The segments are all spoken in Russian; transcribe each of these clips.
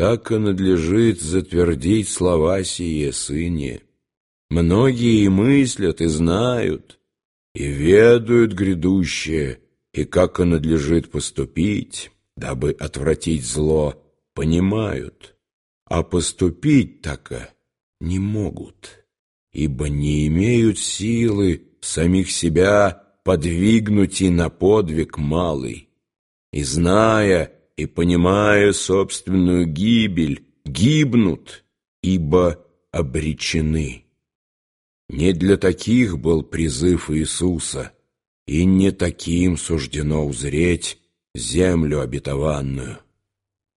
Так и надлежит затвердить слова сие, сыне. Многие и мыслят, и знают, и ведают грядущее, и как и надлежит поступить, дабы отвратить зло, понимают, а поступить так не могут, ибо не имеют силы самих себя подвигнуть и на подвиг малый. И зная и понимая собственную гибель, гибнут, ибо обречены. Не для таких был призыв Иисуса, и не таким суждено узреть землю обетованную.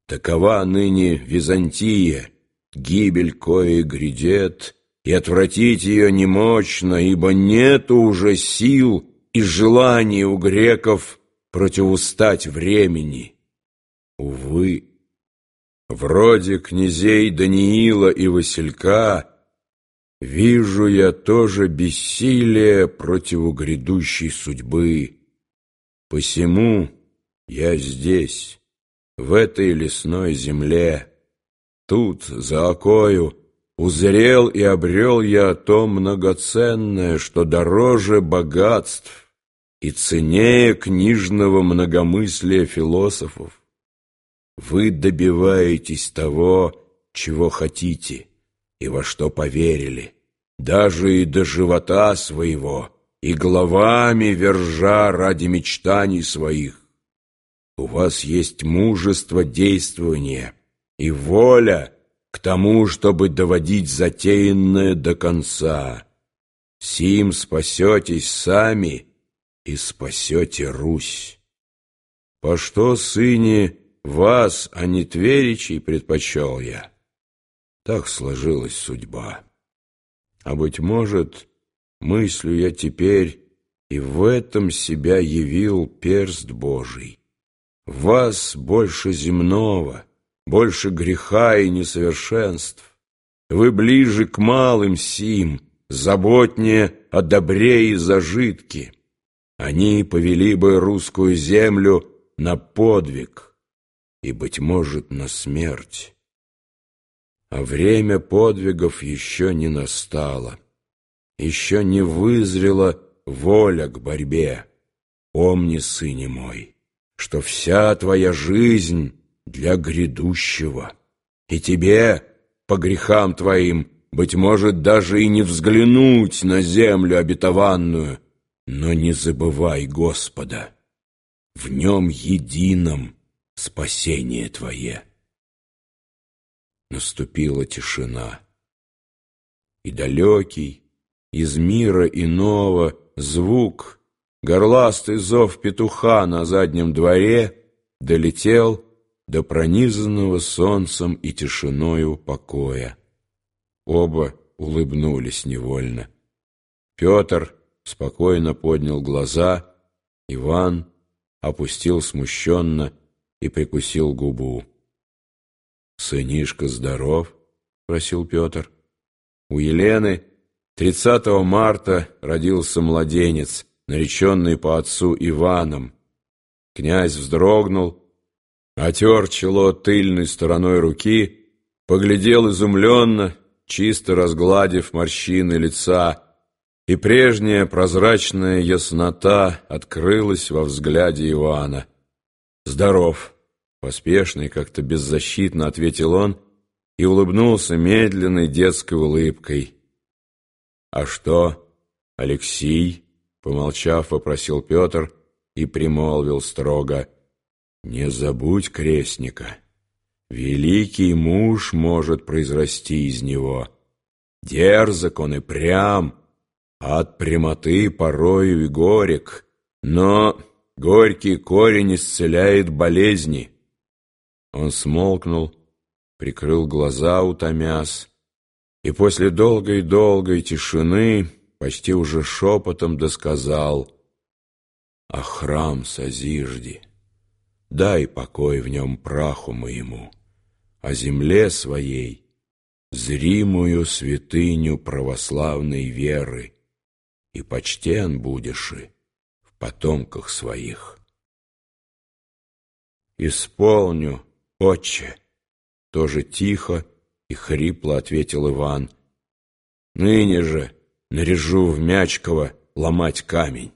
Такова ныне Византия, гибель коей грядет, и отвратить ее немощно, ибо нет уже сил и желания у греков противустать времени. Увы, вроде князей Даниила и Василька вижу я тоже бессилие противу грядущей судьбы. Посему я здесь, в этой лесной земле, тут, за окою, узрел и обрел я то многоценное, что дороже богатств и ценнее книжного многомыслия философов. Вы добиваетесь того, чего хотите и во что поверили, даже и до живота своего, и головами вержа ради мечтаний своих. У вас есть мужество действования и воля к тому, чтобы доводить затеянное до конца. Сим спасетесь сами и спасете Русь. По что, сыне, вас, а не Тверичей, предпочел я? Так сложилась судьба. А, быть может, мыслю я теперь, и в этом себя явил перст Божий. Вас больше земного, больше греха и несовершенств. Вы ближе к малым сим, заботнее о добре и зажитке. Они повели бы русскую землю на подвиг, и, быть может, на смерть. А время подвигов еще не настало, еще не вызрела воля к борьбе. Помни, сыне мой, что вся твоя жизнь для грядущего, и тебе, по грехам твоим, быть может, даже и не взглянуть на землю обетованную, но не забывай Господа. В нем едином спасение Твое. Наступила тишина, и далекий, из мира иного, звук, горластый зов петуха на заднем дворе долетел до пронизанного солнцем и тишиною покоя. Оба улыбнулись невольно. Петр спокойно поднял глаза, Иван опустил смущенно и прикусил губу. «Сынишка здоров?» — спросил Петр. У Елены 30 марта родился младенец, нареченный по отцу Иваном. Князь вздрогнул, отер чело тыльной стороной руки, поглядел изумленно, чисто разгладив морщины лица, и прежняя прозрачная яснота открылась во взгляде Ивана. «Здоров!» Поспешно и как-то беззащитно ответил он и улыбнулся медленной детской улыбкой. «А что, Алексей?» — помолчав, попросил Петр и примолвил строго. «Не забудь крестника. Великий муж может произрасти из него. Дерзок он и прям, а от прямоты порою и горек, но горький корень исцеляет болезни». Он смолкнул, прикрыл глаза, утомясь, и после долгой-долгой тишины почти уже шепотом досказал «А храм созижди, дай покой в нем праху моему, о земле своей, зримую святыню православной веры, и почтен будешь и в потомках своих». «Исполню», «Отче!» тоже тихо и хрипло ответил Иван. Ныне же наряжу в Мячково ломать камень.